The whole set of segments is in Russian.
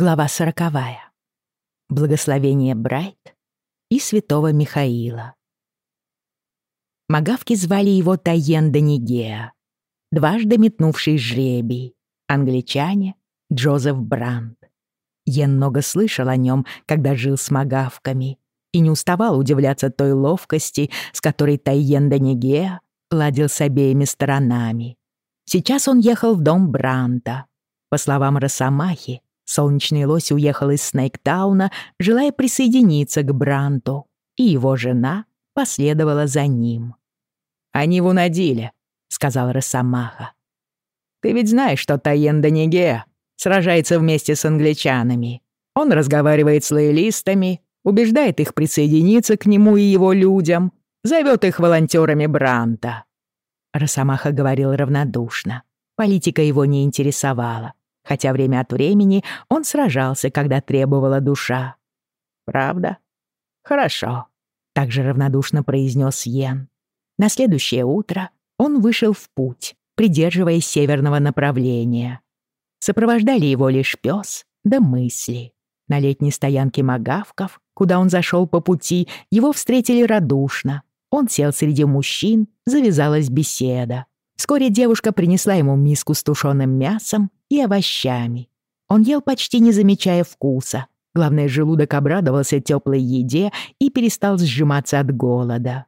Глава сороковая. Благословение Брайт и святого Михаила. Магавки звали его Тайен Данигеа, дважды метнувший жребий, англичане Джозеф Брандт. Йен много слышал о нем, когда жил с магавками, и не уставал удивляться той ловкости, с которой Тайен Данигеа ладил с обеими сторонами. Сейчас он ехал в дом Бранта. По словам Росомахи, Солнечный лось уехал из Снейктауна, желая присоединиться к Бранту, и его жена последовала за ним. «Они в Унадиле», — сказал Росомаха. «Ты ведь знаешь, что Таен Даниге сражается вместе с англичанами. Он разговаривает с лоялистами, убеждает их присоединиться к нему и его людям, зовет их волонтерами Бранта». Росомаха говорил равнодушно. Политика его не интересовала хотя время от времени он сражался, когда требовала душа. «Правда? Хорошо», — также равнодушно произнес Йен. На следующее утро он вышел в путь, придерживаясь северного направления. Сопровождали его лишь пес да мысли. На летней стоянке магавков, куда он зашел по пути, его встретили радушно. Он сел среди мужчин, завязалась беседа. Вскоре девушка принесла ему миску с тушеным мясом и овощами. Он ел почти не замечая вкуса. Главное, желудок обрадовался теплой еде и перестал сжиматься от голода.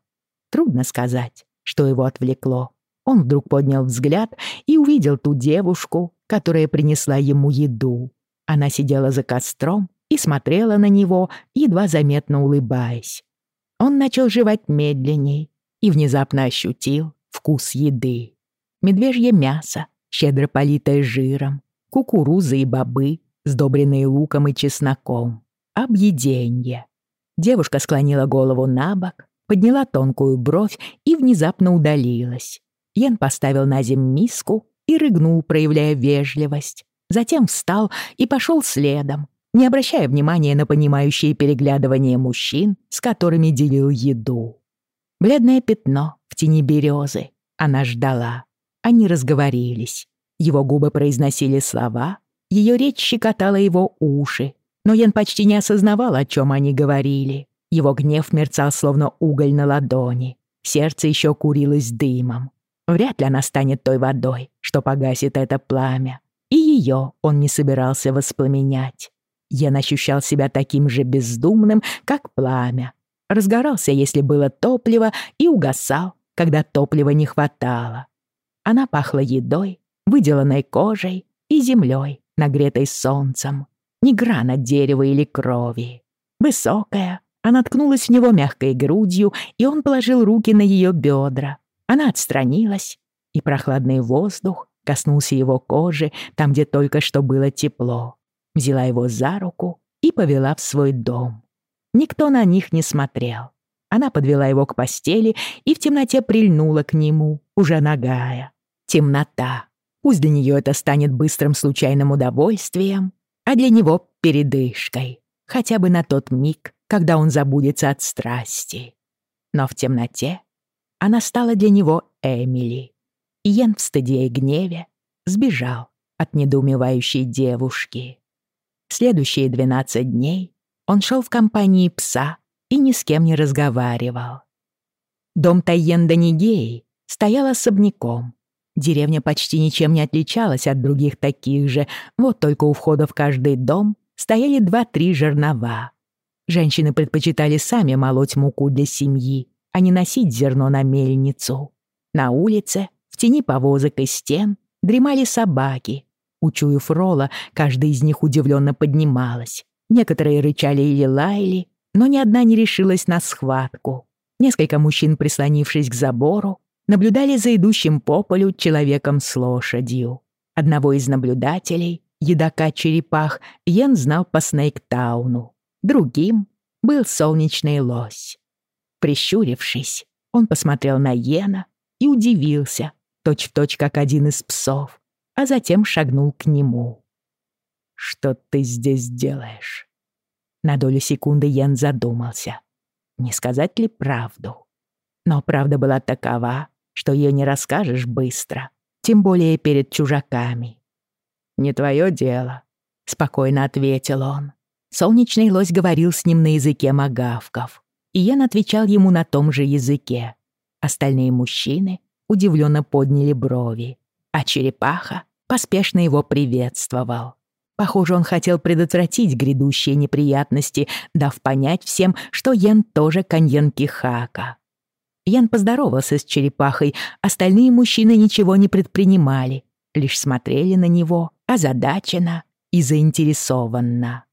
Трудно сказать, что его отвлекло. Он вдруг поднял взгляд и увидел ту девушку, которая принесла ему еду. Она сидела за костром и смотрела на него, едва заметно улыбаясь. Он начал жевать медленней и внезапно ощутил вкус еды медвежье мясо, щедро политое жиром, кукурузы и бобы, сдобренные луком и чесноком. Объеденье. Девушка склонила голову на бок, подняла тонкую бровь и внезапно удалилась. Ян поставил на землю миску и рыгнул, проявляя вежливость. Затем встал и пошел следом, не обращая внимания на понимающие переглядывания мужчин, с которыми делил еду. Бледное пятно в тени березы. Она ждала. Они разговорились. Его губы произносили слова, ее речь щекотала его уши, но Ян почти не осознавал, о чем они говорили. Его гнев мерцал, словно уголь на ладони. Сердце еще курилось дымом. Вряд ли она станет той водой, что погасит это пламя. И ее он не собирался воспламенять. Ян ощущал себя таким же бездумным, как пламя. Разгорался, если было топливо, и угасал, когда топлива не хватало. Она пахла едой, выделанной кожей и землей, нагретой солнцем. Ни грана дерева или крови. Высокая, она ткнулась в него мягкой грудью, и он положил руки на ее бедра. Она отстранилась, и прохладный воздух коснулся его кожи там, где только что было тепло. Взяла его за руку и повела в свой дом. Никто на них не смотрел. Она подвела его к постели и в темноте прильнула к нему, уже нагая. Темнота. Пусть для нее это станет быстрым случайным удовольствием, а для него — передышкой. Хотя бы на тот миг, когда он забудется от страсти. Но в темноте она стала для него Эмили. И Йен в стыде и гневе сбежал от недоумевающей девушки. Следующие двенадцать дней он шел в компании пса и ни с кем не разговаривал. Дом Тайенда Нигеи стоял особняком. Деревня почти ничем не отличалась от других таких же, вот только у входа в каждый дом стояли два-три жернова. Женщины предпочитали сами молоть муку для семьи, а не носить зерно на мельницу. На улице, в тени повозок и стен, дремали собаки. Учуяв Рола, каждая из них удивленно поднималась. Некоторые рычали или лаяли, но ни одна не решилась на схватку. Несколько мужчин, прислонившись к забору, наблюдали за идущим по полю человеком с лошадью. Одного из наблюдателей, едока черепах, Йен знал по Снейктауну. Другим был солнечный лось. Прищурившись, он посмотрел на Йена и удивился, точь-в-точь, точь, как один из псов, а затем шагнул к нему. «Что ты здесь делаешь?» На долю секунды Йен задумался. Не сказать ли правду? Но правда была такова, что ее не расскажешь быстро, тем более перед чужаками. «Не твое дело», — спокойно ответил он. Солнечный лось говорил с ним на языке магавков, и Йен отвечал ему на том же языке. Остальные мужчины удивленно подняли брови, а черепаха поспешно его приветствовал. Похоже, он хотел предотвратить грядущие неприятности, дав понять всем, что Йен тоже каньон Кихака. Ян поздоровался с черепахой, остальные мужчины ничего не предпринимали, лишь смотрели на него озадаченно и заинтересованно.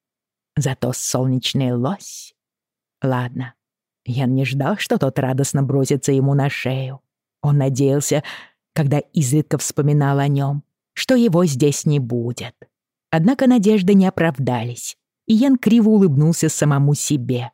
Зато солнечный лось... Ладно, Ян не ждал, что тот радостно бросится ему на шею. Он надеялся, когда изредка вспоминал о нем, что его здесь не будет. Однако надежды не оправдались, и Ян криво улыбнулся самому себе,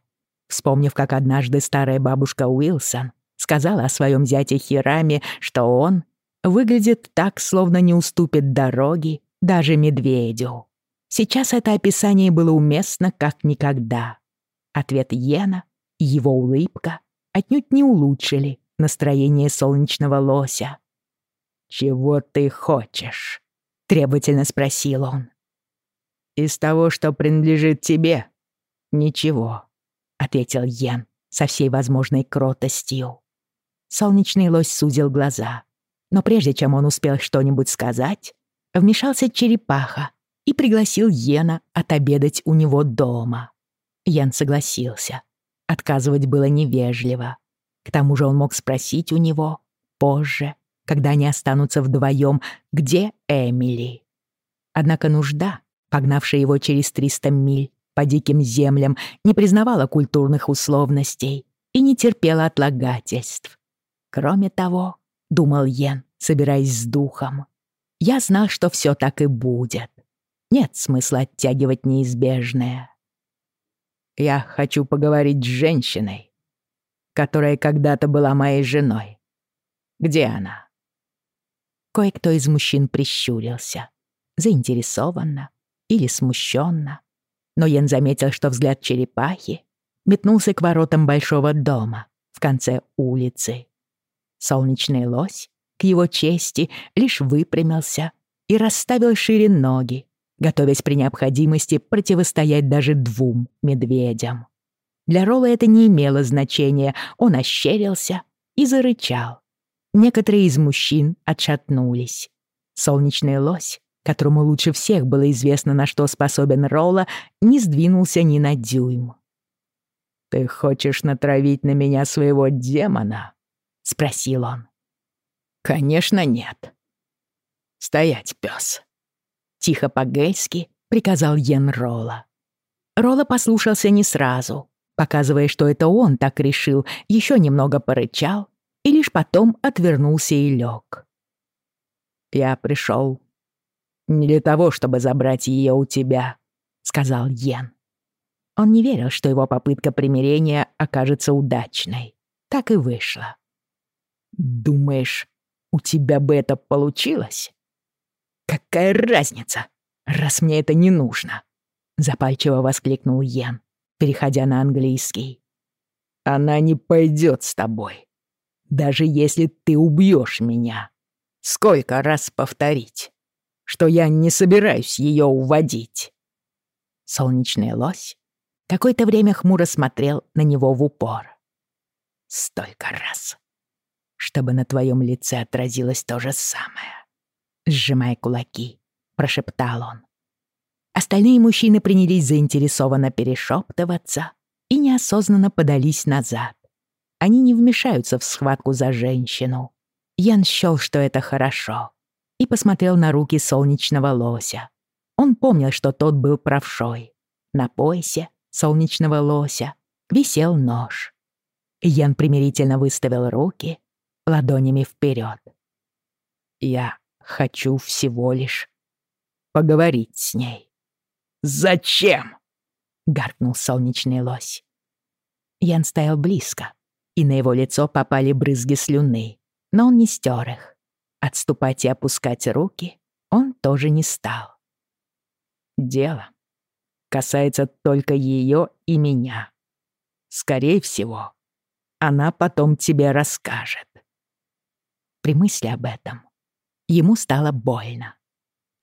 вспомнив, как однажды старая бабушка Уилсон сказала о своем зяте Хираме, что он выглядит так, словно не уступит дороги даже медведю. Сейчас это описание было уместно как никогда. Ответ Йена и его улыбка отнюдь не улучшили настроение солнечного лося. «Чего ты хочешь?» — требовательно спросил он. «Из того, что принадлежит тебе?» «Ничего», — ответил Йен со всей возможной кротостью. Солнечный лось сузил глаза. Но прежде чем он успел что-нибудь сказать, вмешался черепаха и пригласил Йена отобедать у него дома. Ян согласился. Отказывать было невежливо. К тому же он мог спросить у него позже, когда они останутся вдвоем, где Эмили. Однако нужда, погнавшая его через 300 миль по диким землям, не признавала культурных условностей и не терпела отлагательств. Кроме того, думал Йен, собираясь с духом, я знал, что все так и будет. Нет смысла оттягивать неизбежное. Я хочу поговорить с женщиной, которая когда-то была моей женой. Где она? Кое-кто из мужчин прищурился, заинтересованно или смущенно. Но Йен заметил, что взгляд черепахи метнулся к воротам большого дома в конце улицы. Солнечный лось, к его чести, лишь выпрямился и расставил шире ноги, готовясь при необходимости противостоять даже двум медведям. Для Ролла это не имело значения, он ощерился и зарычал. Некоторые из мужчин отшатнулись. Солнечный лось, которому лучше всех было известно, на что способен Ролла, не сдвинулся ни на дюйм. «Ты хочешь натравить на меня своего демона?» — спросил он. «Конечно нет». «Стоять, пес!» Тихо по-гельски приказал Йен Ролла. Ролла послушался не сразу, показывая, что это он так решил, еще немного порычал и лишь потом отвернулся и лег. «Я пришел не для того, чтобы забрать ее у тебя», — сказал Йен. Он не верил, что его попытка примирения окажется удачной. Так и вышло. «Думаешь, у тебя бы это получилось?» «Какая разница, раз мне это не нужно?» Запальчиво воскликнул Йен, переходя на английский. «Она не пойдет с тобой, даже если ты убьешь меня. Сколько раз повторить, что я не собираюсь ее уводить?» Солнечный лось какое-то время хмуро смотрел на него в упор. «Столько раз, чтобы на твоем лице отразилось то же самое сжимая кулаки, прошептал он. Остальные мужчины принялись заинтересованно перешептываться и неосознанно подались назад. Они не вмешаются в схватку за женщину. Ян счёл, что это хорошо, и посмотрел на руки солнечного лося. Он помнил, что тот был правшой. На поясе солнечного лося висел нож. Ян примирительно выставил руки ладонями вперед. «Я Хочу всего лишь поговорить с ней. «Зачем?» — гаркнул солнечный лось. Ян стоял близко, и на его лицо попали брызги слюны, но он не стер их. Отступать и опускать руки он тоже не стал. Дело касается только ее и меня. Скорее всего, она потом тебе расскажет. При мысли об этом Ему стало больно.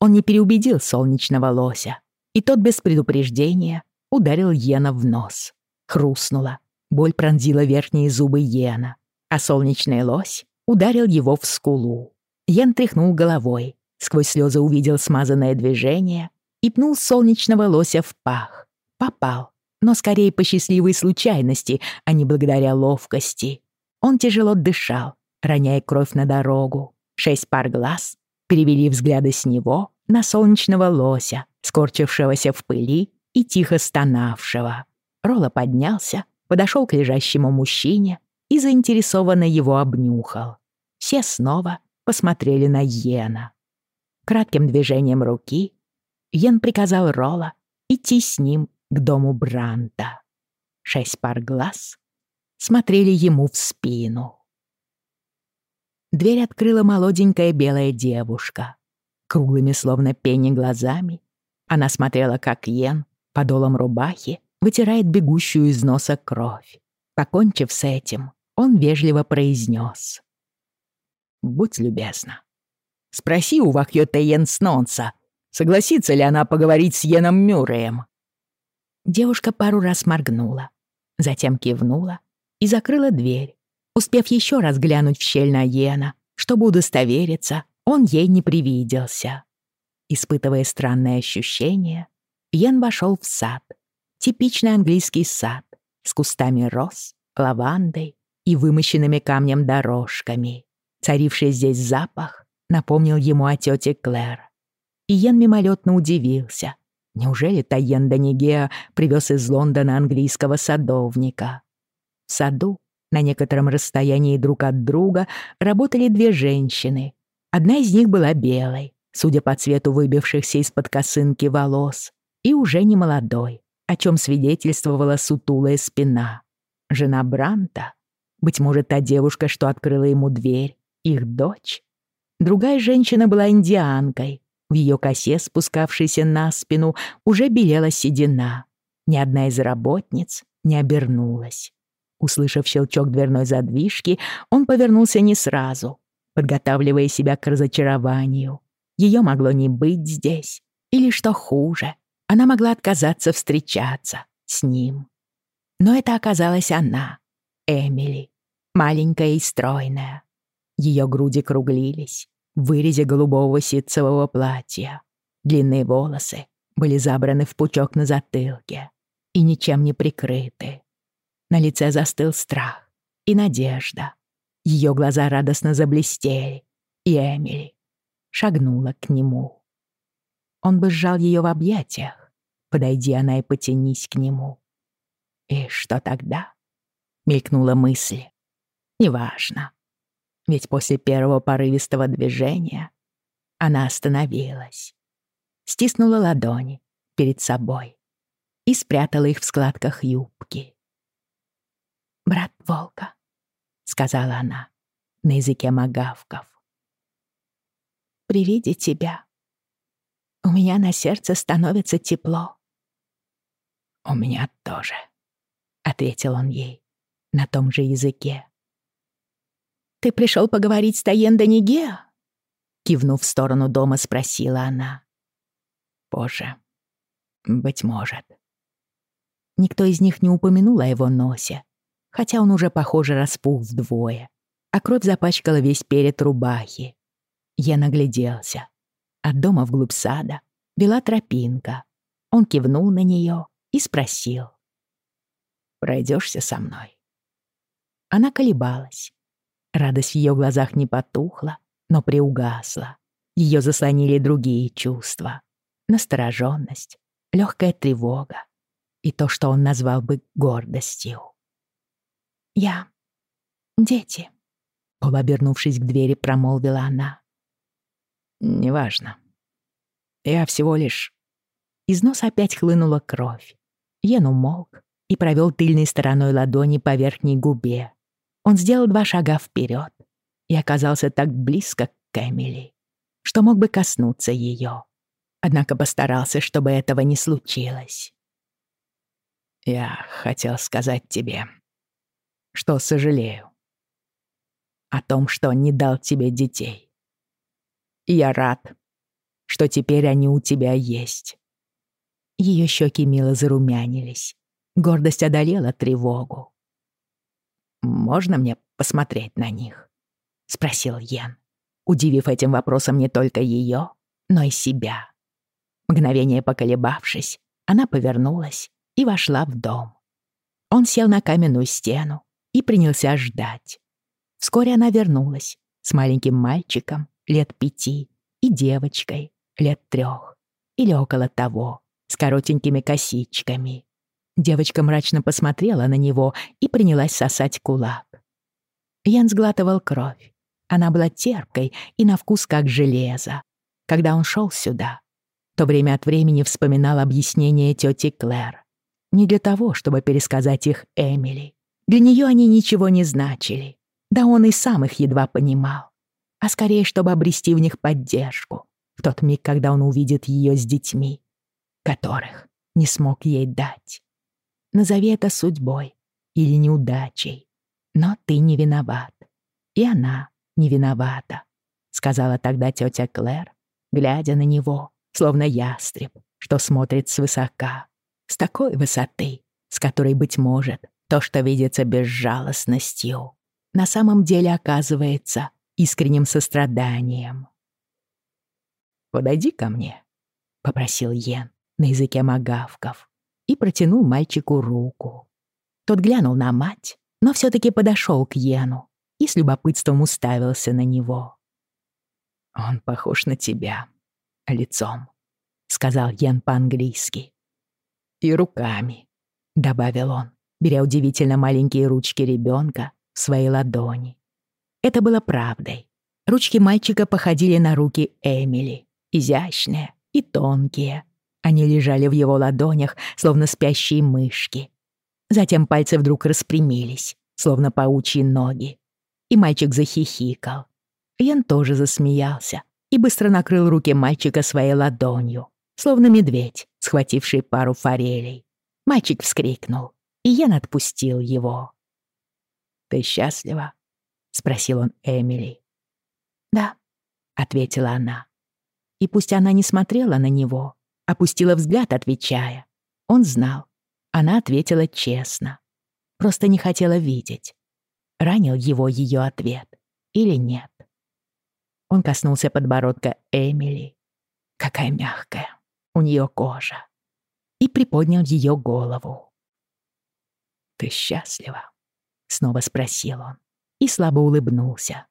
Он не переубедил солнечного лося. и тот без предупреждения ударил Йена в нос. Хрустнуло. Боль пронзила верхние зубы Йена, а солнечный лось ударил его в скулу. Йен тряхнул головой, сквозь слезы увидел смазанное движение и пнул солнечного лося в пах. Попал, но скорее по счастливой случайности, а не благодаря ловкости. Он тяжело дышал, роняя кровь на дорогу. Шесть пар глаз перевели взгляды с него на солнечного лося, скорчившегося в пыли и тихо стонавшего. Ролла поднялся, подошел к лежащему мужчине и заинтересованно его обнюхал. Все снова посмотрели на Йена. Кратким движением руки Йен приказал Ролла идти с ним к дому Бранта. Шесть пар глаз смотрели ему в спину. Дверь открыла молоденькая белая девушка. Круглыми, словно пени, глазами она смотрела, как Йен подолом рубахи вытирает бегущую из носа кровь. Покончив с этим, он вежливо произнес. «Будь любезна. Спроси у Вахьёта Йен Снонса, согласится ли она поговорить с Йеном Мюрреем. Девушка пару раз моргнула, затем кивнула и закрыла дверь, успев еще раз глянуть в щель на Йена, чтобы удостовериться, он ей не привиделся. Испытывая странное ощущение, Йен вошел в сад. Типичный английский сад с кустами роз, лавандой и вымощенными камнем дорожками. Царивший здесь запах напомнил ему о тете Клэр. И Йен мимолетно удивился, Неужели Тайен Данигеа привез из Лондона английского садовника? В саду, на некотором расстоянии друг от друга, работали две женщины. Одна из них была белой, судя по цвету выбившихся из-под косынки волос, и уже не молодой, о чем свидетельствовала сутулая спина. Жена Бранта, быть может, та девушка, что открыла ему дверь, их дочь. Другая женщина была индианкой, в ее косе, спускавшейся на спину, уже белела седина. Ни одна из работниц не обернулась. Услышав щелчок дверной задвижки, он повернулся не сразу, подготавливая себя к разочарованию. Ее могло не быть здесь. Или, что хуже, она могла отказаться встречаться с ним. Но это оказалась она, Эмили, маленькая и стройная. Ее груди круглились, в вырезе голубого ситцевого платья. Длинные волосы были забраны в пучок на затылке и ничем не прикрыты. На лице застыл страх и надежда. Ее глаза радостно заблестели, и Эмили шагнула к нему. Он бы сжал ее в объятиях, подойди она и потянись к нему. И что тогда? Мелькнула мысль. Неважно. Ведь после первого порывистого движения она остановилась, стиснула ладони перед собой и спрятала их в складках юбки. «Брат Волка», — сказала она на языке магавков. «При виде тебя у меня на сердце становится тепло». «У меня тоже», — ответил он ей на том же языке. «Ты пришел поговорить с Таенда Нигеа?» Кивнув в сторону дома, спросила она. «Позже. Быть может». Никто из них не упомянул о его носе, хотя он уже, похоже, распух вдвое, а кровь запачкала весь перед рубахи. Я нагляделся. От дома вглубь сада вела тропинка. Он кивнул на нее и спросил. «Пройдешься со мной?» Она колебалась. Радость в ее глазах не потухла, но приугасла. Ее заслонили другие чувства. Настороженность, легкая тревога и то, что он назвал бы гордостью. «Я... дети», — полуобернувшись к двери, промолвила она. «Неважно. Я всего лишь...» Из носа опять хлынула кровь. Йен умолк и провел тыльной стороной ладони по верхней губе, он сделал два шага вперед и оказался так близко к Эмили, что мог бы коснуться ее. Однако постарался, чтобы этого не случилось. «Я хотел сказать тебе, что сожалею о том, что не дал тебе детей. Я рад, что теперь они у тебя есть. Ее щеки мило зарумянились. Гордость одолела тревогу. «Можно мне посмотреть на них?» — спросил Йен, удивив этим вопросом не только ее, но и себя. Мгновение поколебавшись, она повернулась и вошла в дом. Он сел на каменную стену и принялся ждать. Вскоре она вернулась с маленьким мальчиком лет пяти и девочкой лет трех или около того, с коротенькими косичками. Девочка мрачно посмотрела на него и принялась сосать кулак. Ян сглатывал кровь. Она была терпкой и на вкус как железо. Когда он шел сюда, то время от времени вспоминал объяснение тети Клэр. Не для того, чтобы пересказать их Эмили. Для нее они ничего не значили. Да он и сам их едва понимал. А скорее, чтобы обрести в них поддержку. В тот миг, когда он увидит ее с детьми, которых не смог ей дать. Назови это судьбой или неудачей. Но ты не виноват. И она не виновата, сказала тогда тетя Клэр, глядя на него, словно ястреб, что смотрит свысока. С такой высоты, с которой, быть может, то, что видится безжалостностью, на самом деле оказывается искренним состраданием. «Подойди ко мне», — попросил Йен на языке магавков и протянул мальчику руку. Тот глянул на мать, но все таки подошел к Йену и с любопытством уставился на него. «Он похож на тебя лицом», — сказал Йен по-английски. «И руками», — добавил он, беря удивительно маленькие ручки ребенка в свои ладони. Это было правдой. Ручки мальчика походили на руки Эмили, изящные и тонкие. Они лежали в его ладонях, словно спящие мышки. Затем пальцы вдруг распрямились, словно паучьи ноги. И мальчик захихикал. Ян тоже засмеялся и быстро накрыл руки мальчика своей ладонью, словно медведь, схвативший пару форелей. Мальчик вскрикнул, и Ян отпустил его. «Ты счастлива?» — спросил он Эмили. «Да», — ответила она. И пусть она не смотрела на него, опустила взгляд, отвечая. Он знал. Она ответила честно. Просто не хотела видеть. Ранил его ее ответ или нет. Он коснулся подбородка Эмили. Какая мягкая у нее кожа. И приподнял ее голову. «Ты счастлива?» — снова спросил он и слабо улыбнулся.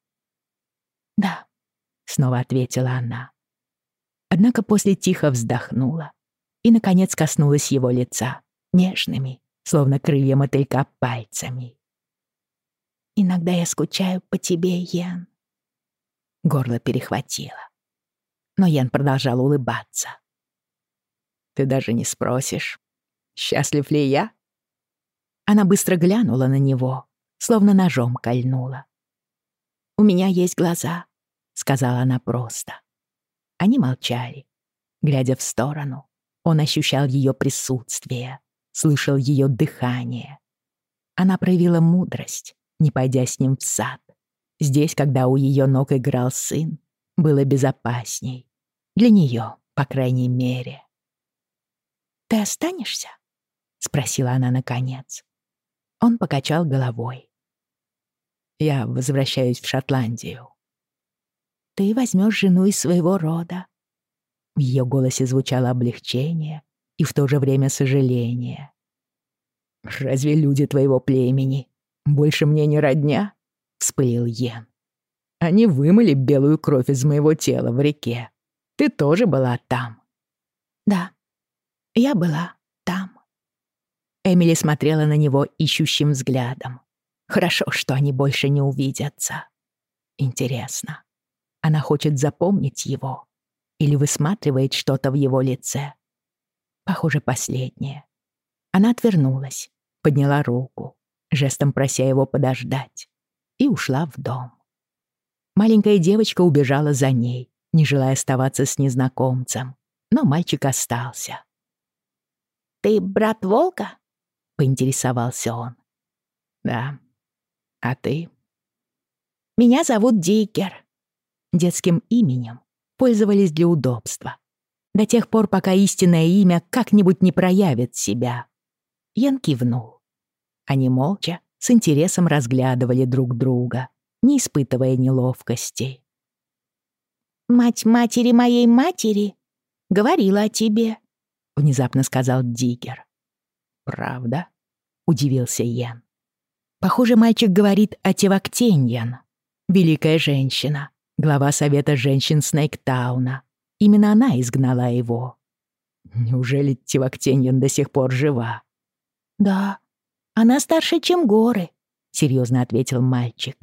«Да», — снова ответила она. Однако после тихо вздохнула и, наконец, коснулась его лица нежными, словно крылья мотылька, пальцами. «Иногда я скучаю по тебе, Ян». Горло перехватило. Но Ян продолжал улыбаться. «Ты даже не спросишь, счастлив ли я?» Она быстро глянула на него, словно ножом кольнула. «У меня есть глаза», — сказала она просто. Они молчали. Глядя в сторону, он ощущал ее присутствие, слышал ее дыхание. Она проявила мудрость, не пойдя с ним в сад. Здесь, когда у ее ног играл сын, было безопасней. Для нее, по крайней мере. «Ты останешься?» — спросила она наконец. Он покачал головой. «Я возвращаюсь в Шотландию ты возьмешь жену из своего рода». В ее голосе звучало облегчение и в то же время сожаление. «Разве люди твоего племени больше мне не родня?» — вспылил Йен. «Они вымыли белую кровь из моего тела в реке. Ты тоже была там». «Да, я была там». Эмили смотрела на него ищущим взглядом. Хорошо, что они больше не увидятся. Интересно, она хочет запомнить его или высматривает что-то в его лице. Похоже, последнее. Она отвернулась, подняла руку, жестом прося его подождать, и ушла в дом. Маленькая девочка убежала за ней, не желая оставаться с незнакомцем, но мальчик остался. «Ты брат Волка?» — поинтересовался он. «Да. А ты?» «Меня зовут Дикер», детским именем пользовались для удобства. До тех пор, пока истинное имя как-нибудь не проявит себя. Ян кивнул. Они молча, с интересом разглядывали друг друга, не испытывая неловкости. «Мать матери моей матери говорила о тебе», — внезапно сказал Диггер. «Правда?» — удивился Ян. «Похоже, мальчик говорит о Тевактеньян, великая женщина, глава Совета женщин Снейктауна. Именно она изгнала его. Неужели Тевактеньян до сих пор жива?» «Да, она старше, чем горы», — серьезно ответил мальчик.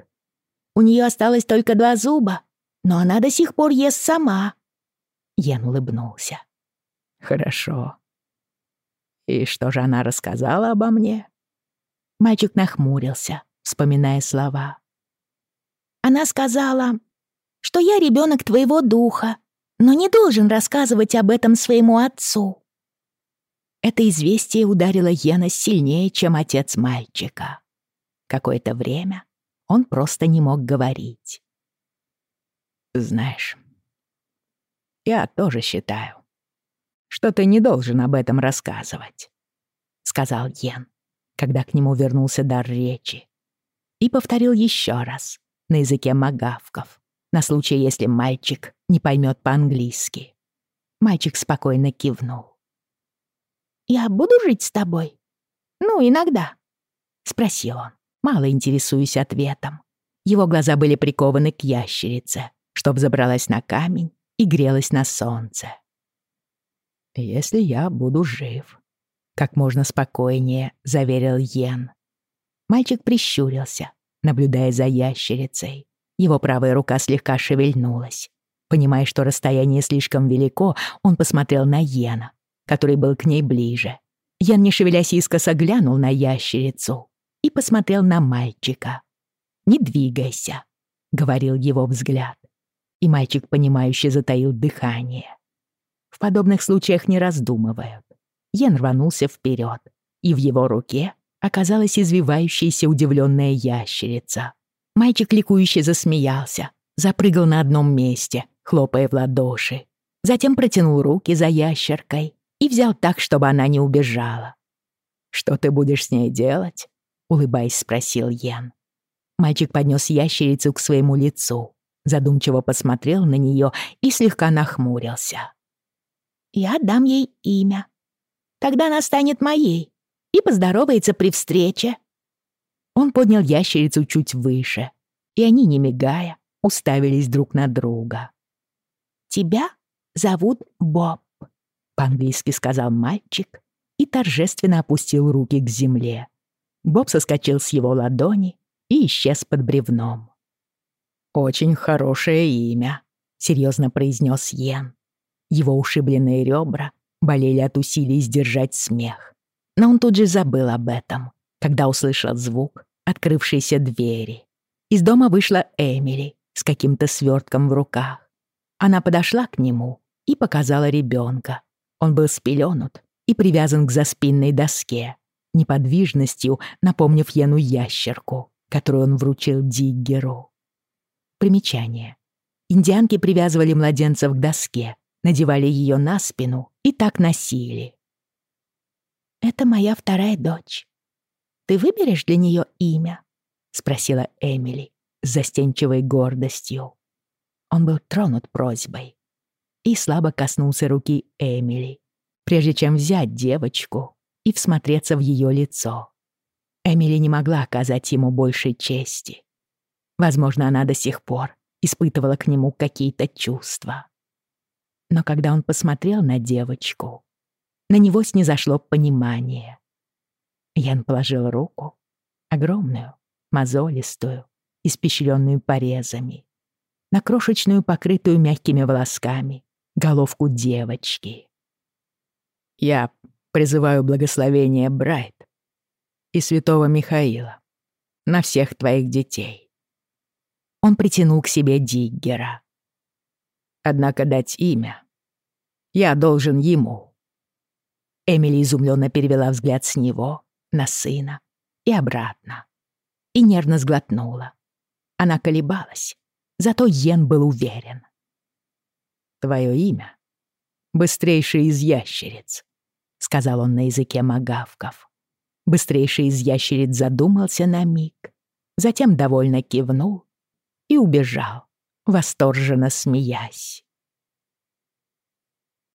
«У нее осталось только два зуба, но она до сих пор ест сама». Ян улыбнулся. «Хорошо. И что же она рассказала обо мне?» Мальчик нахмурился, вспоминая слова. «Она сказала, что я ребенок твоего духа, но не должен рассказывать об этом своему отцу». Это известие ударило Йена сильнее, чем отец мальчика. Какое-то время он просто не мог говорить. Знаешь, я тоже считаю, что ты не должен об этом рассказывать», — сказал Йен, когда к нему вернулся дар речи. И повторил еще раз на языке магавков, на случай, если мальчик не поймет по-английски. Мальчик спокойно кивнул. «Я буду жить с тобой? Ну, иногда», — спросил он, мало интересуясь ответом. Его глаза были прикованы к ящерице, чтоб забралась на камень и грелась на солнце. «Если я буду жив», — как можно спокойнее заверил Йен. Мальчик прищурился, наблюдая за ящерицей. Его правая рука слегка шевельнулась. Понимая, что расстояние слишком велико, он посмотрел на Йена, который был к ней ближе. Ян, не шевелясь, искоса глянул на ящерицу и посмотрел на мальчика. «Не двигайся», — говорил его взгляд и мальчик, понимающе затаил дыхание. В подобных случаях не раздумывают. Йен рванулся вперед, и в его руке оказалась извивающаяся удивленная ящерица. Мальчик ликующе засмеялся, запрыгал на одном месте, хлопая в ладоши. Затем протянул руки за ящеркой и взял так, чтобы она не убежала. «Что ты будешь с ней делать?» — улыбаясь, спросил Йен. Мальчик поднес ящерицу к своему лицу задумчиво посмотрел на нее и слегка нахмурился. «Я дам ей имя. Тогда она станет моей и поздоровается при встрече». Он поднял ящерицу чуть выше, и они, не мигая, уставились друг на друга. «Тебя зовут Боб», — по-английски сказал мальчик и торжественно опустил руки к земле. Боб соскочил с его ладони и исчез под бревном. «Очень хорошее имя», — серьезно произнес Йен. Его ушибленные ребра болели от усилий сдержать смех. Но он тут же забыл об этом, когда услышал звук открывшейся двери. Из дома вышла Эмили с каким-то свертком в руках. Она подошла к нему и показала ребенка. Он был спеленут и привязан к заспинной доске, неподвижностью напомнив Йену ящерку, которую он вручил Диггеру. Примечание. Индианки привязывали младенцев к доске, надевали ее на спину и так носили. «Это моя вторая дочь. Ты выберешь для нее имя?» — спросила Эмили с застенчивой гордостью. Он был тронут просьбой и слабо коснулся руки Эмили, прежде чем взять девочку и всмотреться в ее лицо. Эмили не могла оказать ему большей чести. Возможно, она до сих пор испытывала к нему какие-то чувства. Но когда он посмотрел на девочку, на него снизошло понимание. Ян положил руку, огромную, мозолистую, испещренную порезами, на крошечную, покрытую мягкими волосками, головку девочки. «Я призываю благословение Брайт и святого Михаила на всех твоих детей он притянул к себе Диггера. Однако дать имя я должен ему. Эмили изумленно перевела взгляд с него на сына и обратно. И нервно сглотнула. Она колебалась, зато Йен был уверен. Твое имя быстрейший из ящериц», — сказал он на языке магавков. Быстрейший из ящериц задумался на миг, затем довольно кивнул и убежал, восторженно смеясь.